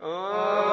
Oh.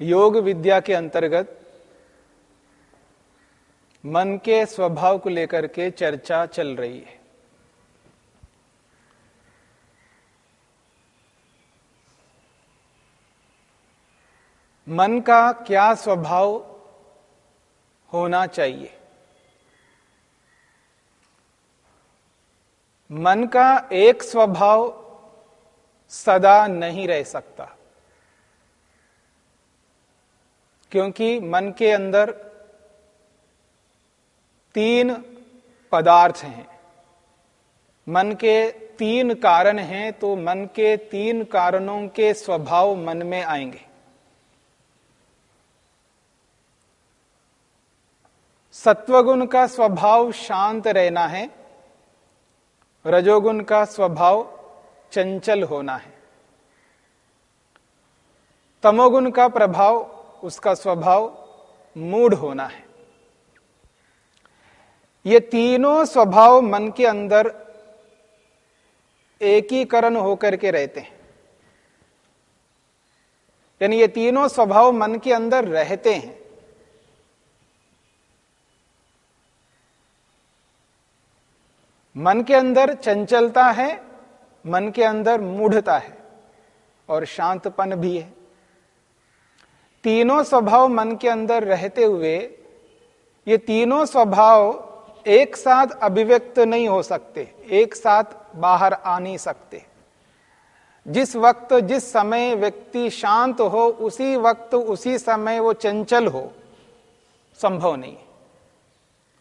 योग विद्या के अंतर्गत मन के स्वभाव को लेकर के चर्चा चल रही है। मन का क्या स्वभाव होना चाहिए? मन का एक स्वभाव सदा नहीं रह सकता। क्योंकि मन के अंदर तीन पदार्थ हैं। मन के तीन कारण हैं तो मन के तीन कारणों के स्वभाव मन में आएँगे। सत्वगुण का स्वभाव शांत रहना है, रजोगुण का स्वभाव चंचल होना है। तमोगुण का प्रभाव उसका स्वभाव मूड होना है। ये तीनों स्वभाव मन के अंदर एकीकरण होकर के रहते हैं। यानी ये तीनों स्वभाव मन के अंदर रहते हैं। मन के अंदर चंचलता है, मन के अंदर मूढ़ता है और शांतपन भी है। तीनों स्वभाव मन के अंदर रहते हुए, ये तीनों स्वभाव एक साथ अभिव्यक्त नहीं हो सकते, एक साथ बाहर आ नहीं सकते। जिस वक्त, जिस समय व्यक्ति शांत हो, उसी वक्त, उसी समय वो चंचल हो, संभव नहीं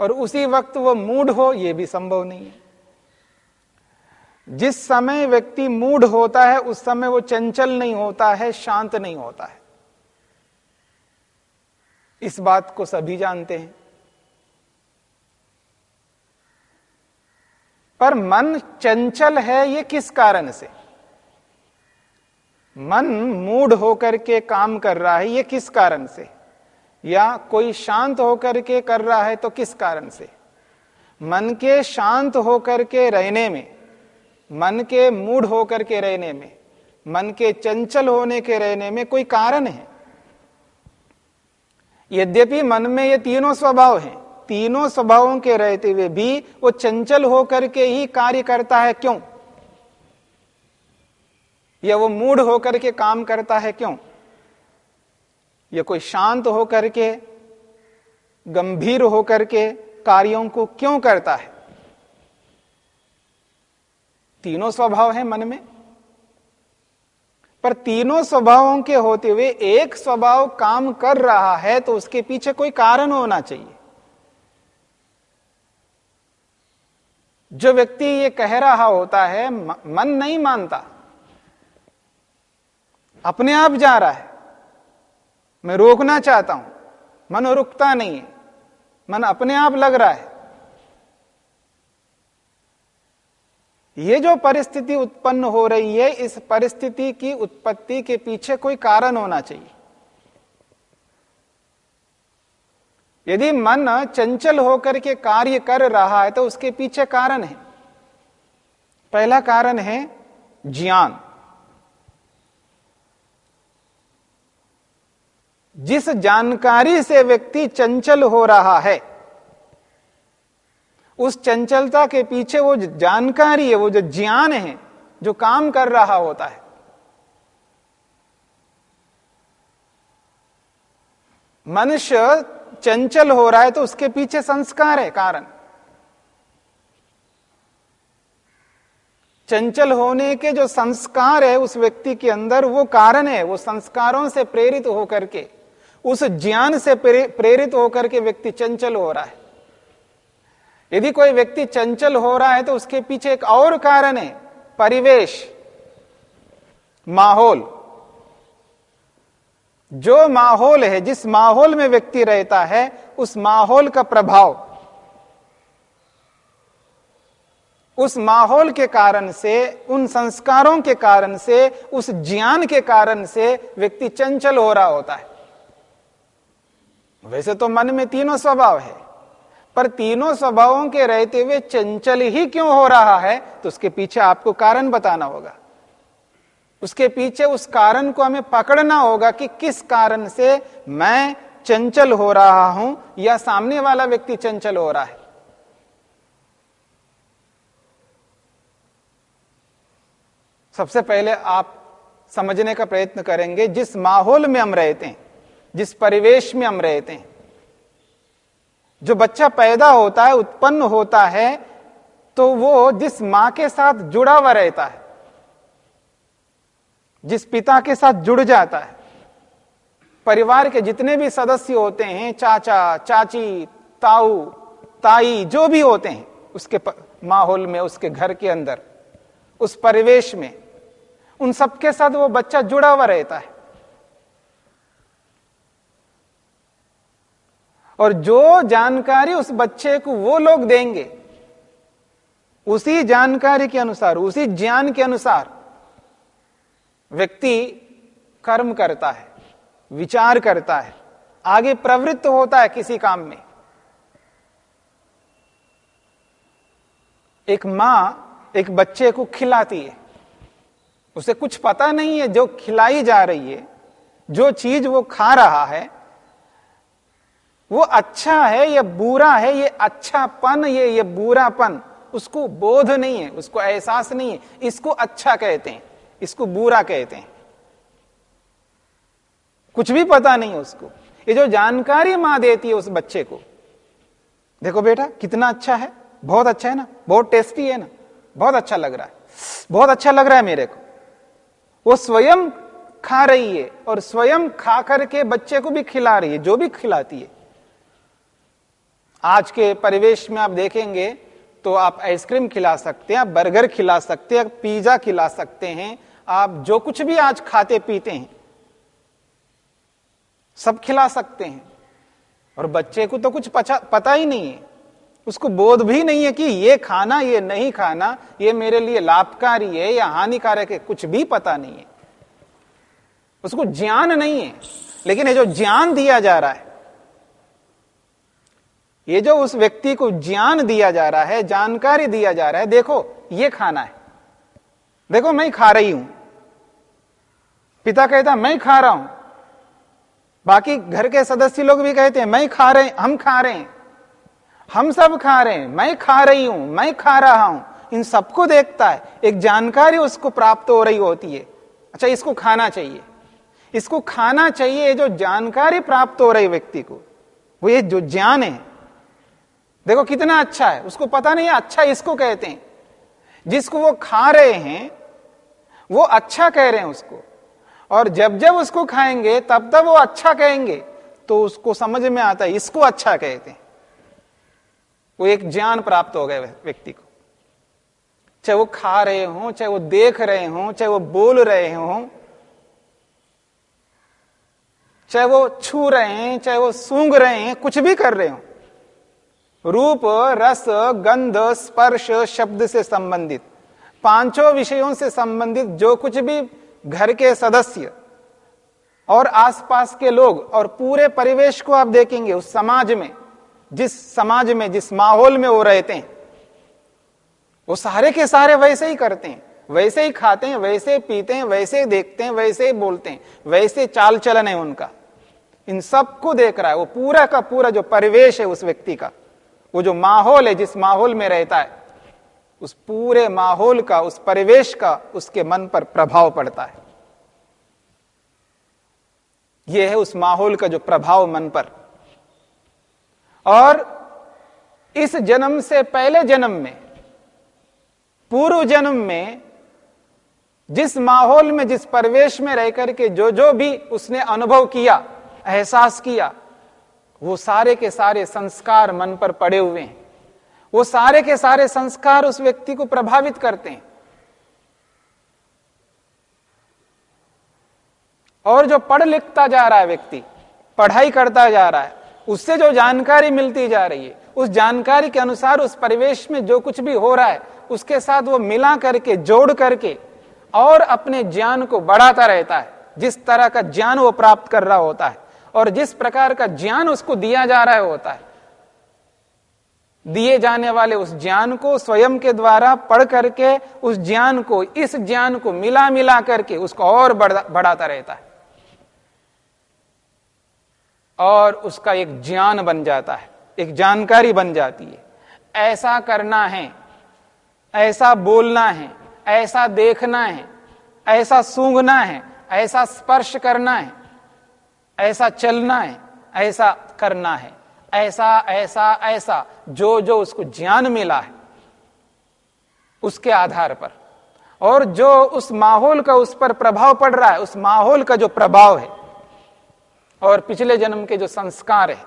और उसी वक्त वो मूड हो यह भी संभव नहीं है। जिस समय व्यक्ति मूड होता है, उस समय वो चंचल नहीं होता है, शांत नहीं होता है। इस बात को सभी जानते हैं। पर मन चंचल है ये किस कारण से? मन मूड होकर के काम कर रहा है ये किस कारण से? या कोई शांत होकर के कर रहा है तो किस कारण से? मन के शांत होकर के रहने में, मन के मूड होकर के रहने में, मन के चंचल होने के रहने में कोई कारण है? यद्यपि मन में ये तीनों स्वभाव हैं, तीनों स्वभावों के रहते हुए भी वो चंचल होकर के ही कार्य करता है क्यों? या वो मूड होकर के काम करता है क्यों? या कोई शांत होकर के, गंभीर होकर के कार्यों को क्यों करता है? तीनों स्वभाव है मन में। पर तीनों स्वभावों के होते हुए एक स्वभाव काम कर रहा है तो उसके पीछे कोई कारण होना चाहिए। जो व्यक्ति ये कह रहा होता है मन नहीं मानता, अपने आप जा रहा है, मैं रोकना चाहता हूँ, मन रुकता नहीं है, मन अपने आप लग रहा है ये जो परिस्थिति उत्पन्न हो रही है, इस परिस्थिति की उत्पत्ति के पीछे कोई कारण होना चाहिए। यदि मन चंचल होकर के कार्य कर रहा है तो उसके पीछे कारण है। पहला कारण है ज्ञान। जिस जानकारी से व्यक्ति चंचल हो रहा है उस चंचलता के पीछे वो जानकारी है, वो जो ज्ञान है, जो काम कर रहा होता है। मनुष्य चंचल हो रहा है तो उसके पीछे संस्कार है कारण। चंचल होने के जो संस्कार है उस व्यक्ति के अंदर वो कारण है, वो संस्कारों से प्रेरित होकर के, उस ज्ञान से प्रेरित होकर के व्यक्ति चंचल हो रहा है। यदि कोई व्यक्ति चंचल हो रहा है तो उसके पीछे एक और कारण है, परिवेश, माहौल। जो माहौल है, जिस माहौल में व्यक्ति रहता है, उस माहौल का प्रभाव, उस माहौल के कारण से, उन संस्कारों के कारण से, उस ज्ञान के कारण से व्यक्ति चंचल हो रहा होता है। वैसे तो मन में तीनों स्वभाव है। पर तीनों स्वभावों के रहते हुए चंचल ही क्यों हो रहा है तो उसके पीछे आपको कारण बताना होगा। उसके पीछे उस कारण को हमें पकड़ना होगा कि किस कारण से मैं चंचल हो रहा हूँ या सामने वाला व्यक्ति चंचल हो रहा है। सबसे पहले आप समझने का प्रयत्न करेंगे, जिस माहौल में हम रहते हैं, जिस परिवेश में हम रहते हैं जो बच्चा पैदा होता है, उत्पन्न होता है तो वो जिस माँ के साथ जुड़ा हुआ रहता है, जिस पिता के साथ जुड़ जाता है, परिवार के जितने भी सदस्य होते हैं, चाचा, चाची, ताऊ, ताई, जो भी होते हैं, उसके माहौल में, उसके घर के अंदर, उस परिवेश में, उन सबके साथ वो बच्चा जुड़ा हुआ रहता है। और जो जानकारी उस बच्चे को वो लोग देंगे, उसी जानकारी के अनुसार, उसी ज्ञान के अनुसार व्यक्ति कर्म करता है, विचार करता है, आगे प्रवृत्त होता है किसी काम में। एक माँ एक बच्चे को खिलाती है। उसे कुछ पता नहीं है, जो खिलाई जा रही है, जो चीज़ वो खा रहा है वो अच्छा है, या बुरा है, ये अच्छापन, ये ये बुरापन, उसको बोध नहीं है, उसको एहसास नहीं है। इसको अच्छा कहते हैं, इसको बुरा कहते हैं। कुछ भी पता नहीं है उसको। ये जो जानकारी माँ देती है उस बच्चे को, देखो बेटा, कितना अच्छा है। बहुत अच्छा है ना, बहुत टेस्टी है ना, बहुत अच्छा लग रहा है। बहुत अच्छा लग रहा है मेरे को। वो स्वयं खा रही है और स्वयं खा करके बच्चे को भी खिला रही है, जो भी खिलाती है। आज के परिवेश में आप देखेंगे तो आप आइसक्रीम खिला सकते हैं, आप बर्गर खिला सकते हैं, आप पिज्जा खिला सकते हैं, आप जो कुछ भी आज खाते पीते हैं, सब खिला सकते हैं। और बच्चे को तो कुछ पता ही नहीं है। उसको बोध भी नहीं है कि ये खाना, ये नहीं खाना, ये मेरे लिए लाभकारी है या हानिकारक है, कुछ भी पता नहीं है। उसको ज्ञान नहीं है। लेकिन ये जो ज्ञान दिया जा रहा है ये जो उस व्यक्ति को ज्ञान दिया जा रहा है, जानकारी दिया जा रहा है, देखो, ये खाना है। देखो, मैं खा रही हूँ। पिता कहता, मैं खा रहा हूँ। बाकी घर के सदस्य लोग भी कहते हैं, मैं खा रहे हम खा रहे हैं। हम सब खा रहे हैं, मैं खा रही हूँ, मैं खा रहा हूँ। इन सबको देखता है, एक जानकारी उसको प्राप्त हो रही होती है। अच्छा इसको खाना चाहिए। इसको खाना चाहिए जो जानकारी प्राप्त हो रही व्यक्ति को, वो ये जो ज्ञान है देखो कितना अच्छा है। उसको पता नहीं है अच्छा इसको कहते हैं। जिसको वो खा रहे हैं, वो अच्छा कह रहे हैं उसको। और जब जब उसको खाएँगे, तब तब वो अच्छा कहेंगे। तो उसको समझ में आता है, इसको अच्छा कहते हैं। वो एक ज्ञान प्राप्त हो गए व्यक्ति को। चाहे वो खा रहे हो, चाहे वो देख रहे हो, चाहे वो बोल रहे हो, चाहे वो छू रहे हैं, चाहे वो सूंघ रहे हैं, कुछ भी कर रहे हो। रूप, रस, गंध, स्पर्श, शब्द से संबंधित। पाँचों विषयों से संबंधित जो कुछ भी घर के सदस्य और आसपास के लोग और पूरे परिवेश को आप देखेंगे, उस समाज में, जिस समाज में, जिस माहौल में वो रहते हैं, वो सारे के सारे वैसे ही करते हैं। वैसे ही खाते हैं, वैसे पीते हैं, वैसे देखते हैं, वैसे ही बोलते हैं, वैसे चाल चलन है उनका। इन सबको देख रहा है, वो पूरा का पूरा जो परिवेश है उस व्यक्ति का। वो जो माहौल है, जिस माहौल में रहता है, उस पूरे माहौल का, उस परिवेश का, उसके मन पर प्रभाव पड़ता है। यह है उस माहौल का जो प्रभाव मन पर। और इस जन्म से पहले जन्म में, पूर्व जन्म में, जिस माहौल में, जिस परिवेश में रह करके जो जो भी उसने अनुभव किया, एहसास किया वो सारे के सारे संस्कार मन पर पड़े हुए हैं। वो सारे के सारे संस्कार उस व्यक्ति को प्रभावित करते हैं। और जो पढ़ लिखता जा रहा है व्यक्ति, पढ़ाई करता जा रहा है, उससे जो जानकारी मिलती जा रही है, उस जानकारी के अनुसार उस परिवेश में जो कुछ भी हो रहा है, उसके साथ वो मिला करके, जोड़ करके, और अपने ज्ञान को बढ़ाता रहता है। जिस तरह का ज्ञान वो प्राप्त कर रहा होता है। और जिस प्रकार का ज्ञान उसको दिया जा रहा है होता है दिए जाने वाले उस ज्ञान को स्वयं के द्वारा पढ़ करके उस ज्ञान को इस ज्ञान को मिला मिला करके उसको और बढ़ा, बढ़ाता रहता है। और उसका एक ज्ञान बन जाता है एक जानकारी बन जाती है। ऐसा करना है ऐसा बोलना है ऐसा देखना है ऐसा सूंघना है ऐसा स्पर्श करना है ऐसा चलना है, ऐसा करना है, ऐसा ऐसा ऐसा, जो जो उसको ज्ञान मिला है, उसके आधार पर। और जो उस माहौल का उस पर प्रभाव पड़ रहा है, उस माहौल का जो प्रभाव है, और पिछले जन्म के जो संस्कार है,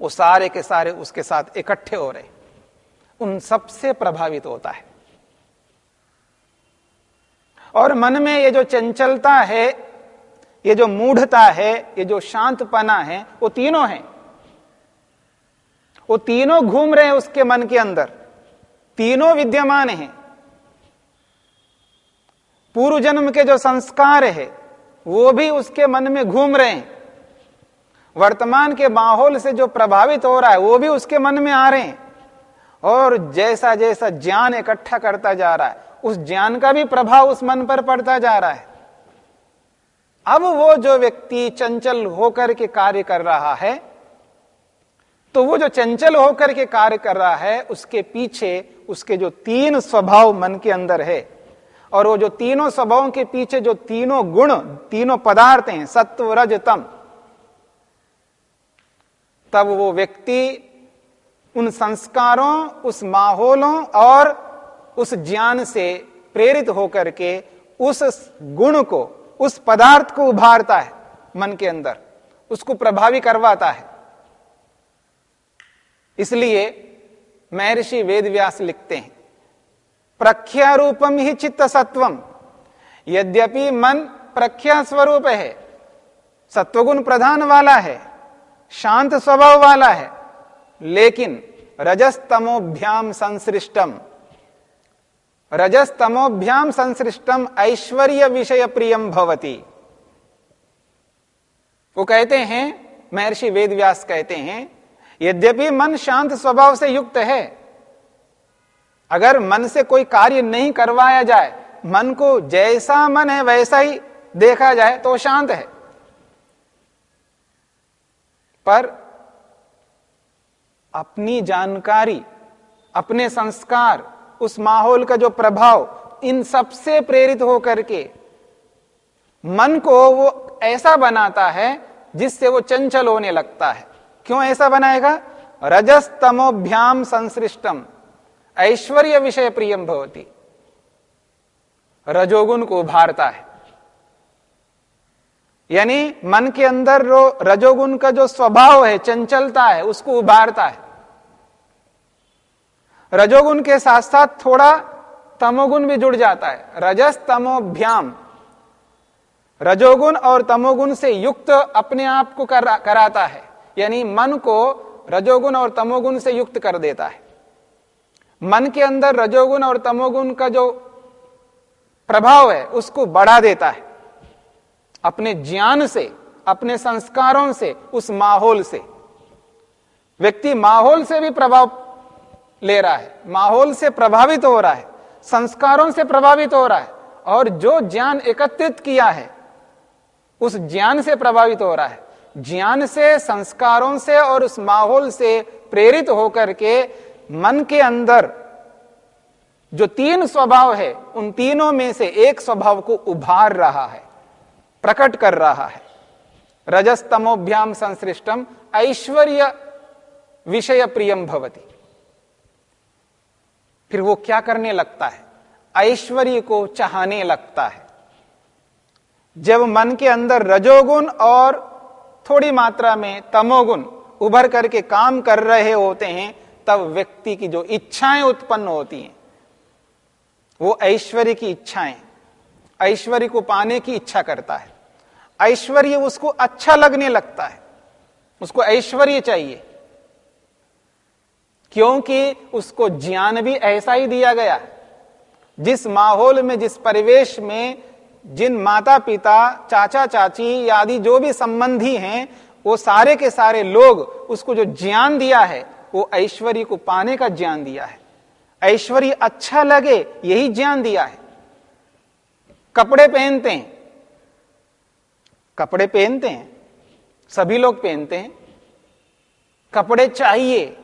वो सारे के सारे उसके साथ इकट्ठे हो रहे उन सबसे प्रभावित होता है। और मन में ये जो चंचलता है ये जो मूढ़ता है, ये जो शांतपना है, वो तीनों हैं। वो तीनों घूम रहे हैं उसके मन के अंदर। तीनों विद्यमान हैं। पूर्व जन्म के जो संस्कार है, वो भी उसके मन में घूम रहे हैं। वर्तमान के माहौल से जो प्रभावित हो रहा है, वो भी उसके मन में आ रहे हैं। और जैसा जैसा ज्ञान इकट्ठा करता जा रहा है, उस ज्ञान का भी प्रभाव उस मन पर पड़ता जा रहा है। अब वो जो व्यक्ति चंचल होकर के कार्य कर रहा है तो वो जो चंचल होकर के कार्य कर रहा है, उसके पीछे उसके जो तीन स्वभाव मन के अंदर है। और वो जो तीनों स्वभावों के पीछे जो तीनों गुण, तीनों पदार्थ हैं सत्व रज तम तब वो व्यक्ति उन संस्कारों, उस माहौलों और उस ज्ञान से प्रेरित होकर के उस गुण को उस पदार्थ को उभारता है मन के अंदर, उसको प्रभावी करवाता है। इसलिए महर्षि वेदव्यास लिखते हैं प्रख्या रूपम ही चित्त सत्वम, यद्यपि मन प्रख्या स्वरूप है, सत्वगुण प्रधान वाला है, शांत स्वभाव वाला है, लेकिन रजस्तमोभ्याम संसृष्टम। रजस्तमोभ्याम संसृष्टम ऐश्वर्य विषय प्रियम भवती। वो कहते हैं, महर्षि वेदव्यास कहते हैं, यद्यपि मन शांत स्वभाव से युक्त है, अगर मन से कोई कार्य नहीं करवाया जाए, मन को जैसा मन है वैसा ही देखा जाए तो शांत है। पर अपनी जानकारी, अपने संस्कार उस माहौल का जो प्रभाव इन सबसे प्रेरित होकर के मन को वो ऐसा बनाता है जिससे वो चंचल होने लगता है। क्यों ऐसा बनाएगा? रजस्तमोभ्याम संसृष्टम। ऐश्वर्य विषय प्रियम भवती। रजोगुण को उभारता है। यानी मन के अंदर रजोगुण का जो स्वभाव है, चंचलता है, उसको उभारता है। रजोगुण के साथ साथ थोड़ा तमोगुण भी जुड़ जाता है। रजस तमोभ्याम। रजोगुण और तमोगुण से युक्त अपने आप को कर, कराता है। यानी मन को रजोगुण और तमोगुण से युक्त कर देता है। मन के अंदर रजोगुण और तमोगुण का जो प्रभाव है उसको बढ़ा देता है। अपने ज्ञान से अपने संस्कारों से उस माहौल से। व्यक्ति माहौल से भी प्रभाव ले रहा है। माहौल से प्रभावित हो रहा है। संस्कारों से प्रभावित हो रहा है। और जो ज्ञान एकत्रित किया है, उस ज्ञान से प्रभावित हो रहा है। ज्ञान से, संस्कारों से और उस माहौल से प्रेरित होकर के मन के अंदर जो तीन स्वभाव है, उन तीनों में से एक स्वभाव को उभार रहा है, प्रकट कर रहा है। रजस्तमोभ्याम संश्रिष्टम ऐश्वर्य विषय प्रियम भवती। फिर वो क्या करने लगता है? ऐश्वर्य को चाहने लगता है। जब मन के अंदर रजोगुण और थोड़ी मात्रा में तमोगुण उभर करके काम कर रहे होते हैं, तब व्यक्ति की जो इच्छाएँ उत्पन्न होती हैं, वो ऐश्वर्य की इच्छाएँ, ऐश्वर्य को पाने की इच्छा करता है। ऐश्वर्य उसको अच्छा लगने लगता है। उसको ऐश्वर्य चाहिए। क्योंकि उसको ज्ञान भी ऐसा ही दिया गया। जिस माहौल में, जिस परिवेश में, जिन माता पिता चाचा चाची आदि जो भी संबंधी हैं, वो सारे के सारे लोग उसको जो ज्ञान दिया है, वो ऐश्वर्य को पाने का ज्ञान दिया है। ऐश्वर्य अच्छा लगे, यही ज्ञान दिया है। कपड़े पहनते हैं। कपड़े पहनते हैं। सभी लोग पहनते हैं। कपड़े चाहिए।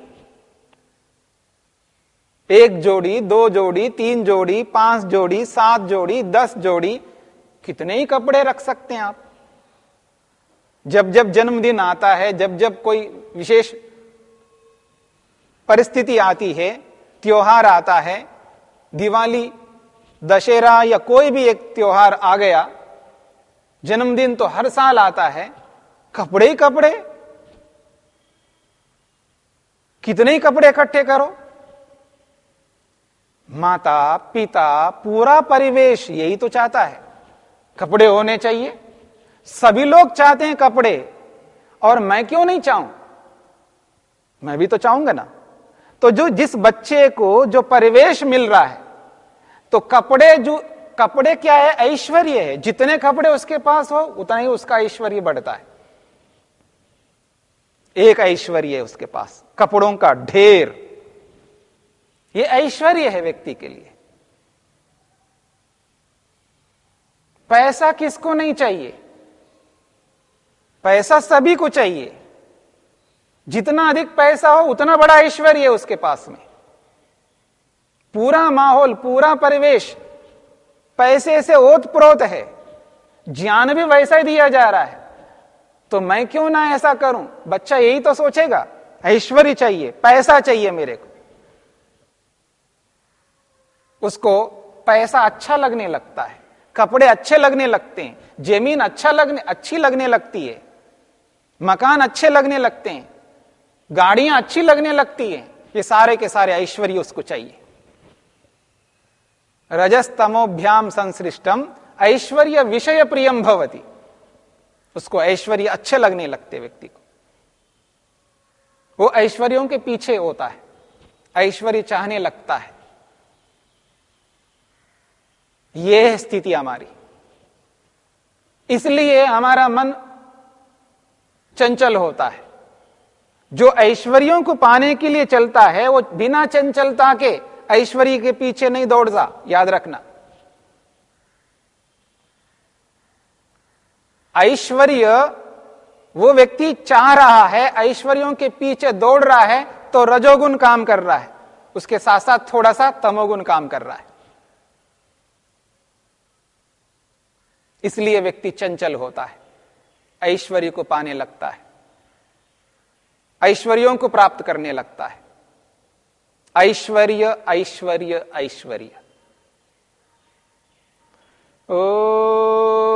एक जोड़ी, दो जोड़ी, तीन जोड़ी, पाँच जोड़ी, सात जोड़ी, दस जोड़ी, कितने ही कपड़े रख सकते हैं आप? जब जब जन्मदिन आता है, जब जब कोई विशेष परिस्थिति आती है, त्योहार आता है, दिवाली, दशहरा या कोई भी एक त्योहार आ गया, जन्मदिन तो हर साल आता है, कपड़े ही कपड़े, कितने ही कपड़े इकट्ठे करो। माता, पिता, पूरा परिवेश यही तो चाहता है। कपड़े होने चाहिए। सभी लोग चाहते हैं कपड़े। और मैं क्यों नहीं चाहूँ? मैं भी तो चाहूँगा ना। तो जो जिस बच्चे को जो परिवेश मिल रहा है तो कपड़े जो, कपड़े क्या है? ऐश्वर्य है। जितने कपड़े उसके पास हो, उतना ही उसका ऐश्वर्य बढ़ता है। एक ऐश्वर्य है उसके पास। कपड़ों का ढेर। ये ऐश्वर्य है व्यक्ति के लिए। पैसा किसको नहीं चाहिए? पैसा सभी को चाहिए। जितना अधिक पैसा हो, उतना बड़ा ऐश्वर्य है उसके पास में। पूरा माहौल, पूरा परिवेश पैसे से ओतप्रोत है। ज्ञान भी वैसा ही दिया जा रहा है। तो मैं क्यों ना ऐसा करूँ? बच्चा यही तो सोचेगा, ऐश्वर्य चाहिए, पैसा चाहिए मेरे को। उसको पैसा अच्छा लगने लगता है, कपड़े अच्छे लगने लगते हैं, ज़मीन अच्छा लगने, अच्छी लगने लगती है, मकान अच्छे लगने लगते हैं, गाड़ियाँ अच्छी लगने लगती हैं, ये सारे के सारे ऐश्वर्य उसको चाहिए। रजस्तमोभ्याम संश्रिष्टम ऐश्वर्य विषय प्रियम भवती। उसको ऐश्वर्य अच्छे लगने लगते व्यक्ति को। वो ऐश्वर्यों के पीछे होता है, ऐश्वर्य चाहने लगता है। यह है स्थिति हमारी। इसलिए हमारा मन चंचल होता है। जो ऐश्वर्यों को पाने के लिए चलता है, वो बिना चंचलता के ऐश्वर्य के पीछे नहीं दौड़ता याद रखना। ऐश्वर्य, वो व्यक्ति चाह रहा है, ऐश्वर्यों के पीछे दौड़ रहा है तो रजोगुण काम कर रहा है। उसके साथ साथ थोड़ा सा तमोगुण काम कर रहा है। इसलिए व्यक्ति चंचल होता है, ऐश्वर्य को पाने लगता है, ऐश्वर्यों को प्राप्त करने लगता है। ऐश्वर्य ऐश्वर्य ऐश्वर्य। ओ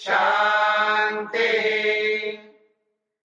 Shabbat.